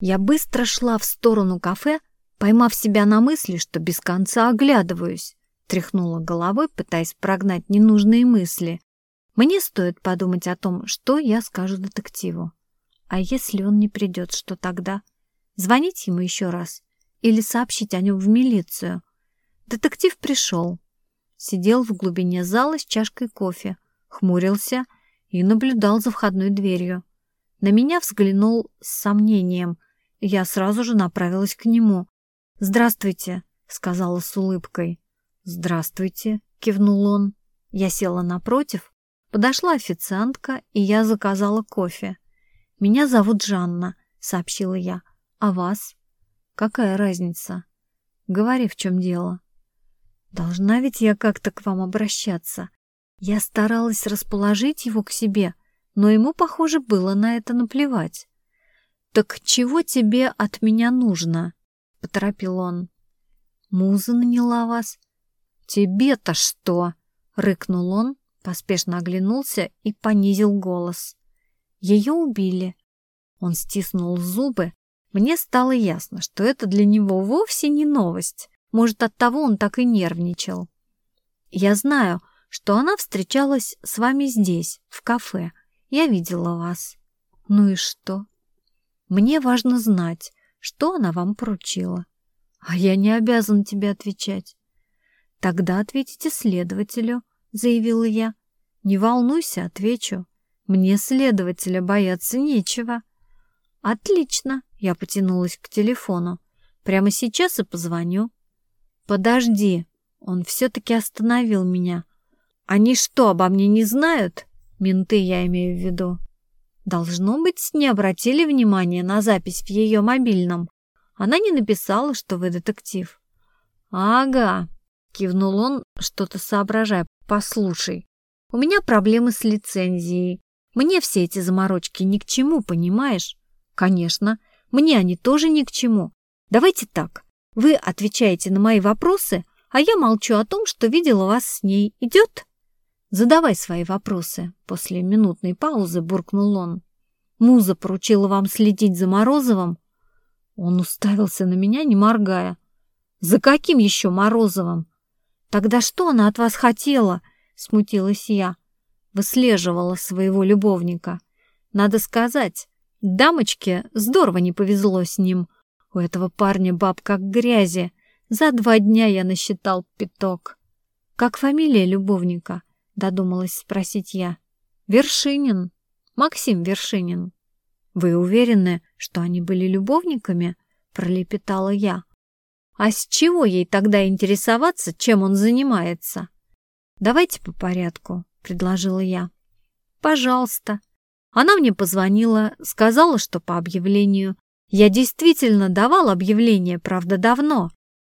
Я быстро шла в сторону кафе, поймав себя на мысли, что без конца оглядываюсь. Тряхнула головой, пытаясь прогнать ненужные мысли. Мне стоит подумать о том, что я скажу детективу. А если он не придет, что тогда? Звонить ему еще раз? Или сообщить о нем в милицию? Детектив пришел. Сидел в глубине зала с чашкой кофе, хмурился и наблюдал за входной дверью. На меня взглянул с сомнением. Я сразу же направилась к нему. «Здравствуйте», — сказала с улыбкой. «Здравствуйте», — кивнул он. Я села напротив, подошла официантка, и я заказала кофе. «Меня зовут Жанна», — сообщила я. «А вас?» «Какая разница?» «Говори, в чем дело». «Должна ведь я как-то к вам обращаться». Я старалась расположить его к себе, но ему, похоже, было на это наплевать. «Так чего тебе от меня нужно?» — поторопил он. «Муза наняла вас», «Тебе-то что?» — рыкнул он, поспешно оглянулся и понизил голос. «Ее убили». Он стиснул зубы. Мне стало ясно, что это для него вовсе не новость. Может, оттого он так и нервничал. «Я знаю, что она встречалась с вами здесь, в кафе. Я видела вас». «Ну и что?» «Мне важно знать, что она вам поручила». «А я не обязан тебе отвечать». «Тогда ответите следователю», — заявила я. «Не волнуйся, отвечу. Мне следователя бояться нечего». «Отлично», — я потянулась к телефону. «Прямо сейчас и позвоню». «Подожди», — он все-таки остановил меня. «Они что, обо мне не знают?» Менты я имею в виду. Должно быть, не обратили внимания на запись в ее мобильном. Она не написала, что вы детектив. «Ага», Кивнул он, что-то соображая. «Послушай, у меня проблемы с лицензией. Мне все эти заморочки ни к чему, понимаешь? Конечно, мне они тоже ни к чему. Давайте так. Вы отвечаете на мои вопросы, а я молчу о том, что видела вас с ней. Идет? Задавай свои вопросы. После минутной паузы буркнул он. Муза поручила вам следить за Морозовым? Он уставился на меня, не моргая. За каким еще Морозовым? «Тогда что она от вас хотела?» — смутилась я. Выслеживала своего любовника. Надо сказать, дамочке здорово не повезло с ним. У этого парня баб как грязи. За два дня я насчитал пяток. «Как фамилия любовника?» — додумалась спросить я. «Вершинин. Максим Вершинин». «Вы уверены, что они были любовниками?» — пролепетала я. А с чего ей тогда интересоваться, чем он занимается? Давайте по порядку, предложила я. Пожалуйста. Она мне позвонила, сказала, что по объявлению. Я действительно давал объявление, правда, давно.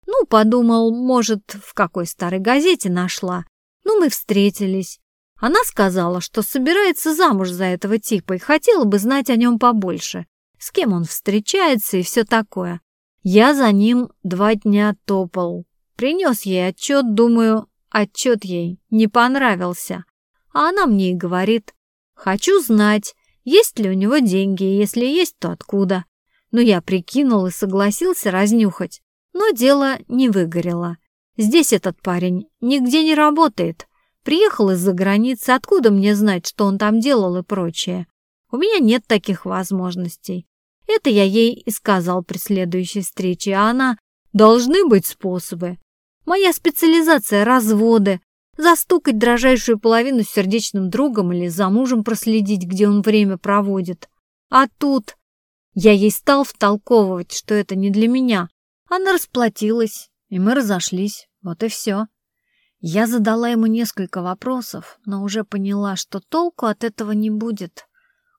Ну, подумал, может, в какой старой газете нашла. Ну, мы встретились. Она сказала, что собирается замуж за этого типа и хотела бы знать о нем побольше. С кем он встречается и все такое. Я за ним два дня топал. Принес ей отчет, думаю, отчет ей не понравился. А она мне и говорит, хочу знать, есть ли у него деньги, если есть, то откуда. Ну, я прикинул и согласился разнюхать, но дело не выгорело. Здесь этот парень нигде не работает. Приехал из-за границы, откуда мне знать, что он там делал и прочее? У меня нет таких возможностей. Это я ей и сказал при следующей встрече, а она «Должны быть способы. Моя специализация – разводы. Застукать дрожайшую половину с сердечным другом или за мужем проследить, где он время проводит. А тут я ей стал втолковывать, что это не для меня. Она расплатилась, и мы разошлись. Вот и все. Я задала ему несколько вопросов, но уже поняла, что толку от этого не будет.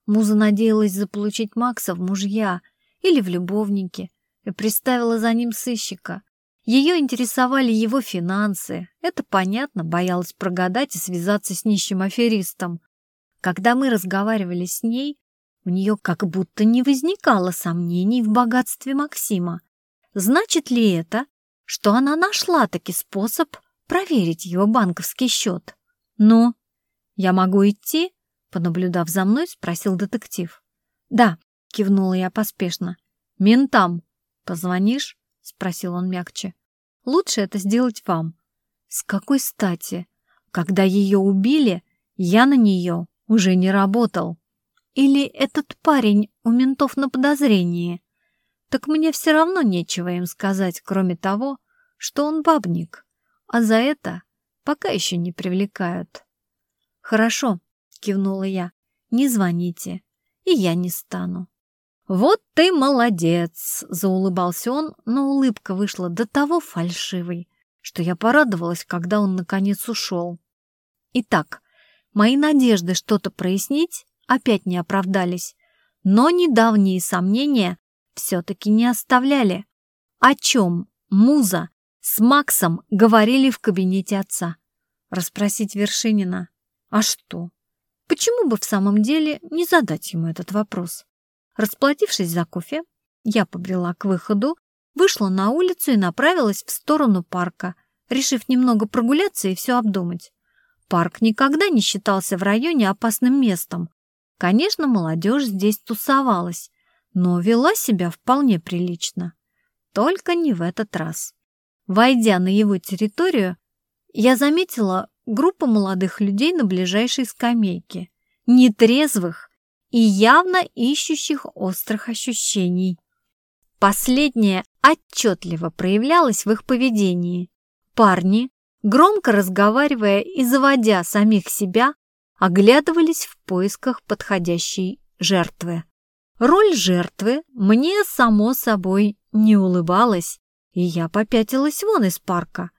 Муза надеялась заполучить Макса в мужья или в любовники и приставила за ним сыщика. Ее интересовали его финансы. Это понятно, боялась прогадать и связаться с нищим аферистом. Когда мы разговаривали с ней, у нее как будто не возникало сомнений в богатстве Максима. Значит ли это, что она нашла таки способ проверить его банковский счет? Ну, я могу идти? Понаблюдав за мной, спросил детектив. «Да», — кивнула я поспешно. «Ментам позвонишь?» — спросил он мягче. «Лучше это сделать вам». «С какой стати? Когда ее убили, я на нее уже не работал. Или этот парень у ментов на подозрении? Так мне все равно нечего им сказать, кроме того, что он бабник, а за это пока еще не привлекают». «Хорошо», — кивнула я, — «не звоните, и я не стану». «Вот ты молодец!» — заулыбался он, но улыбка вышла до того фальшивой, что я порадовалась, когда он наконец ушел. Итак, мои надежды что-то прояснить опять не оправдались, но недавние сомнения все-таки не оставляли. О чем Муза с Максом говорили в кабинете отца? Расспросить Вершинина. А что? Почему бы в самом деле не задать ему этот вопрос? Расплатившись за кофе, я побрела к выходу, вышла на улицу и направилась в сторону парка, решив немного прогуляться и все обдумать. Парк никогда не считался в районе опасным местом. Конечно, молодежь здесь тусовалась, но вела себя вполне прилично. Только не в этот раз. Войдя на его территорию, я заметила группу молодых людей на ближайшей скамейке. Нетрезвых, и явно ищущих острых ощущений. Последнее отчетливо проявлялось в их поведении. Парни, громко разговаривая и заводя самих себя, оглядывались в поисках подходящей жертвы. Роль жертвы мне, само собой, не улыбалась, и я попятилась вон из парка,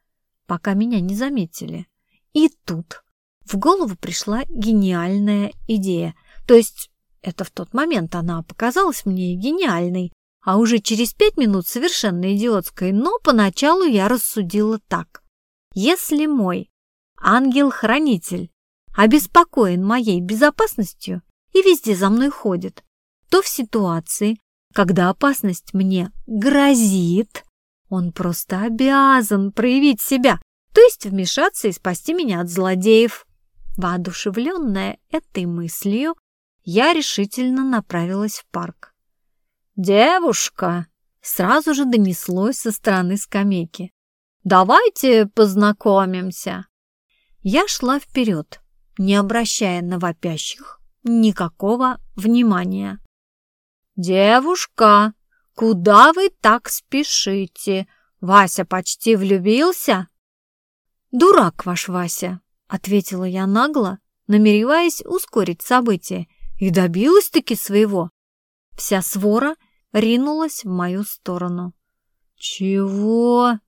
пока меня не заметили. И тут в голову пришла гениальная идея, то есть это в тот момент она показалась мне гениальной, а уже через пять минут совершенно идиотской, но поначалу я рассудила так. Если мой ангел-хранитель обеспокоен моей безопасностью и везде за мной ходит, то в ситуации, когда опасность мне грозит, он просто обязан проявить себя, то есть вмешаться и спасти меня от злодеев. Воодушевленная этой мыслью, я решительно направилась в парк. «Девушка!» — сразу же донеслось со стороны скамейки. «Давайте познакомимся!» Я шла вперед, не обращая на вопящих никакого внимания. «Девушка, куда вы так спешите? Вася почти влюбился?» «Дурак ваш Вася», — ответила я нагло, намереваясь ускорить события и добилась-таки своего. Вся свора ринулась в мою сторону. «Чего?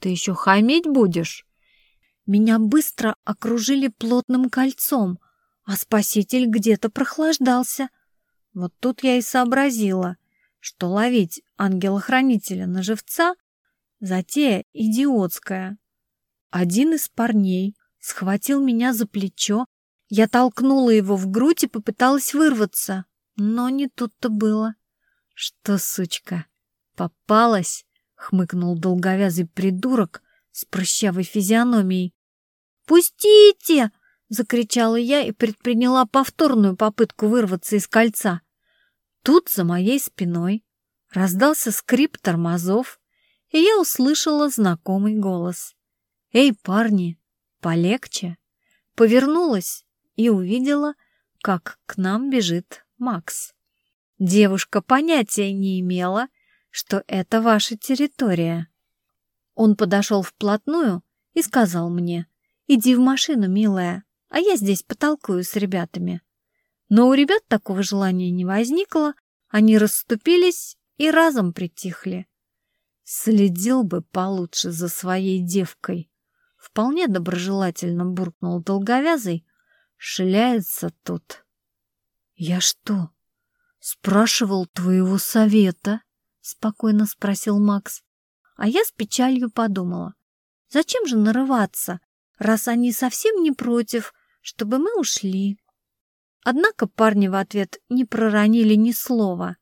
Ты еще хамить будешь?» Меня быстро окружили плотным кольцом, а спаситель где-то прохлаждался. Вот тут я и сообразила, что ловить ангела-хранителя на живца — затея идиотская. Один из парней схватил меня за плечо я толкнула его в грудь и попыталась вырваться, но не тут-то было. «Что, сучка, попалась?» — хмыкнул долговязый придурок с прыщавой физиономией. «Пустите!» — закричала я и предприняла повторную попытку вырваться из кольца. Тут за моей спиной раздался скрип тормозов, и я услышала знакомый голос. «Эй, парни, полегче!» Повернулась и увидела, как к нам бежит Макс. Девушка понятия не имела, что это ваша территория. Он подошел вплотную и сказал мне, «Иди в машину, милая, а я здесь потолкую с ребятами». Но у ребят такого желания не возникло, они расступились и разом притихли. Следил бы получше за своей девкой. Вполне доброжелательно буркнул долговязый, шляется тут. Я что, спрашивал твоего совета? Спокойно спросил Макс. А я с печалью подумала, зачем же нарываться, раз они совсем не против, чтобы мы ушли. Однако парни в ответ не проронили ни слова.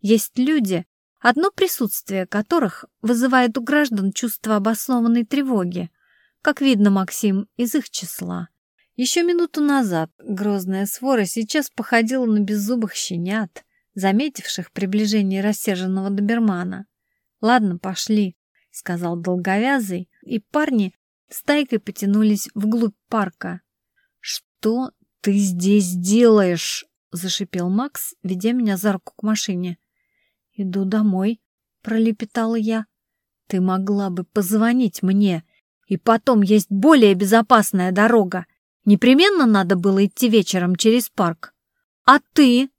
Есть люди, одно присутствие которых вызывает у граждан чувство обоснованной тревоги, как видно, Максим, из их числа. Еще минуту назад грозная свора сейчас походила на беззубых щенят, заметивших приближение рассерженного добермана. «Ладно, пошли», — сказал долговязый, и парни стайкой потянулись вглубь парка. «Что ты здесь делаешь?» — зашипел Макс, ведя меня за руку к машине. «Иду домой», — пролепетала я. «Ты могла бы позвонить мне, и потом есть более безопасная дорога. Непременно надо было идти вечером через парк. А ты?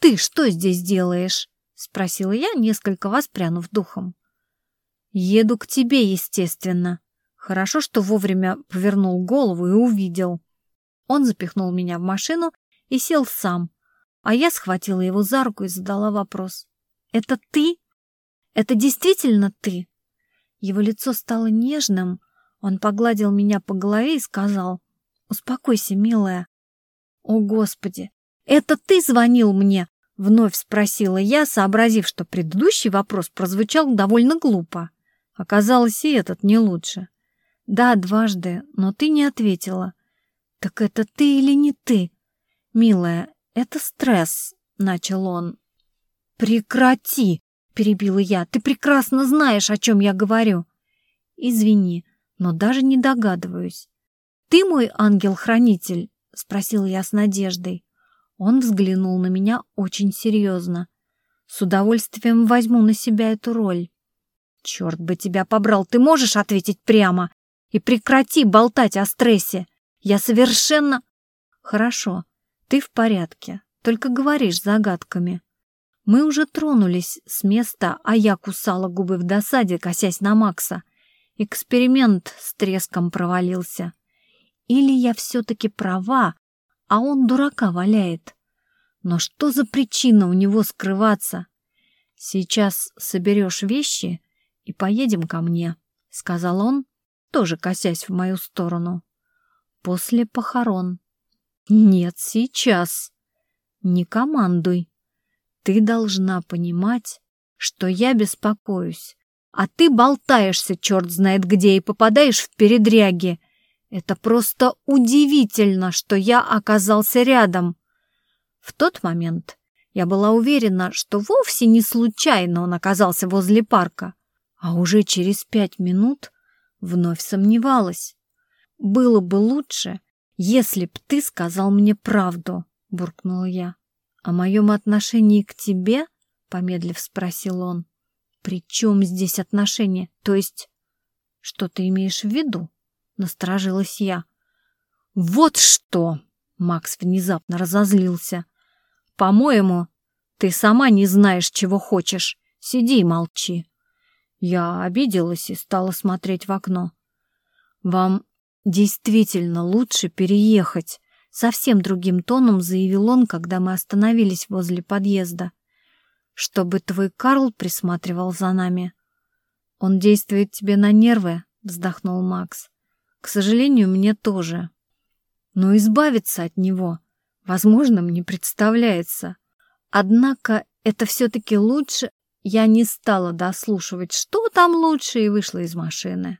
Ты что здесь делаешь?» — спросила я, несколько воспрянув духом. «Еду к тебе, естественно. Хорошо, что вовремя повернул голову и увидел». Он запихнул меня в машину и сел сам, а я схватила его за руку и задала вопрос. «Это ты? Это действительно ты?» Его лицо стало нежным, он погладил меня по голове и сказал, «Успокойся, милая». «О, Господи! Это ты звонил мне?» Вновь спросила я, сообразив, что предыдущий вопрос прозвучал довольно глупо. Оказалось, и этот не лучше. «Да, дважды, но ты не ответила». «Так это ты или не ты?» «Милая, это стресс», — начал он. «Прекрати!» — перебила я. «Ты прекрасно знаешь, о чем я говорю». «Извини, но даже не догадываюсь. Ты мой ангел-хранитель?» — спросила я с надеждой. Он взглянул на меня очень серьезно. «С удовольствием возьму на себя эту роль». «Черт бы тебя побрал, ты можешь ответить прямо? И прекрати болтать о стрессе. Я совершенно...» «Хорошо, ты в порядке, только говоришь загадками». Мы уже тронулись с места, а я кусала губы в досаде, косясь на Макса. Эксперимент с треском провалился. Или я все-таки права, а он дурака валяет. Но что за причина у него скрываться? Сейчас соберешь вещи и поедем ко мне, — сказал он, тоже косясь в мою сторону. После похорон. Нет, сейчас. Не командуй. Ты должна понимать, что я беспокоюсь, а ты болтаешься черт знает где и попадаешь в передряги. Это просто удивительно, что я оказался рядом. В тот момент я была уверена, что вовсе не случайно он оказался возле парка, а уже через пять минут вновь сомневалась. «Было бы лучше, если б ты сказал мне правду», — буркнула я. «О моем отношении к тебе?» — помедлив спросил он. «При чем здесь отношения? То есть, что ты имеешь в виду?» — насторожилась я. «Вот что!» — Макс внезапно разозлился. «По-моему, ты сама не знаешь, чего хочешь. Сиди и молчи». Я обиделась и стала смотреть в окно. «Вам действительно лучше переехать», — совсем другим тоном заявил он, когда мы остановились возле подъезда. «Чтобы твой Карл присматривал за нами». «Он действует тебе на нервы», — вздохнул Макс. «К сожалению, мне тоже. Но избавиться от него, возможно, мне представляется. Однако это все-таки лучше, я не стала дослушивать, что там лучше, и вышла из машины.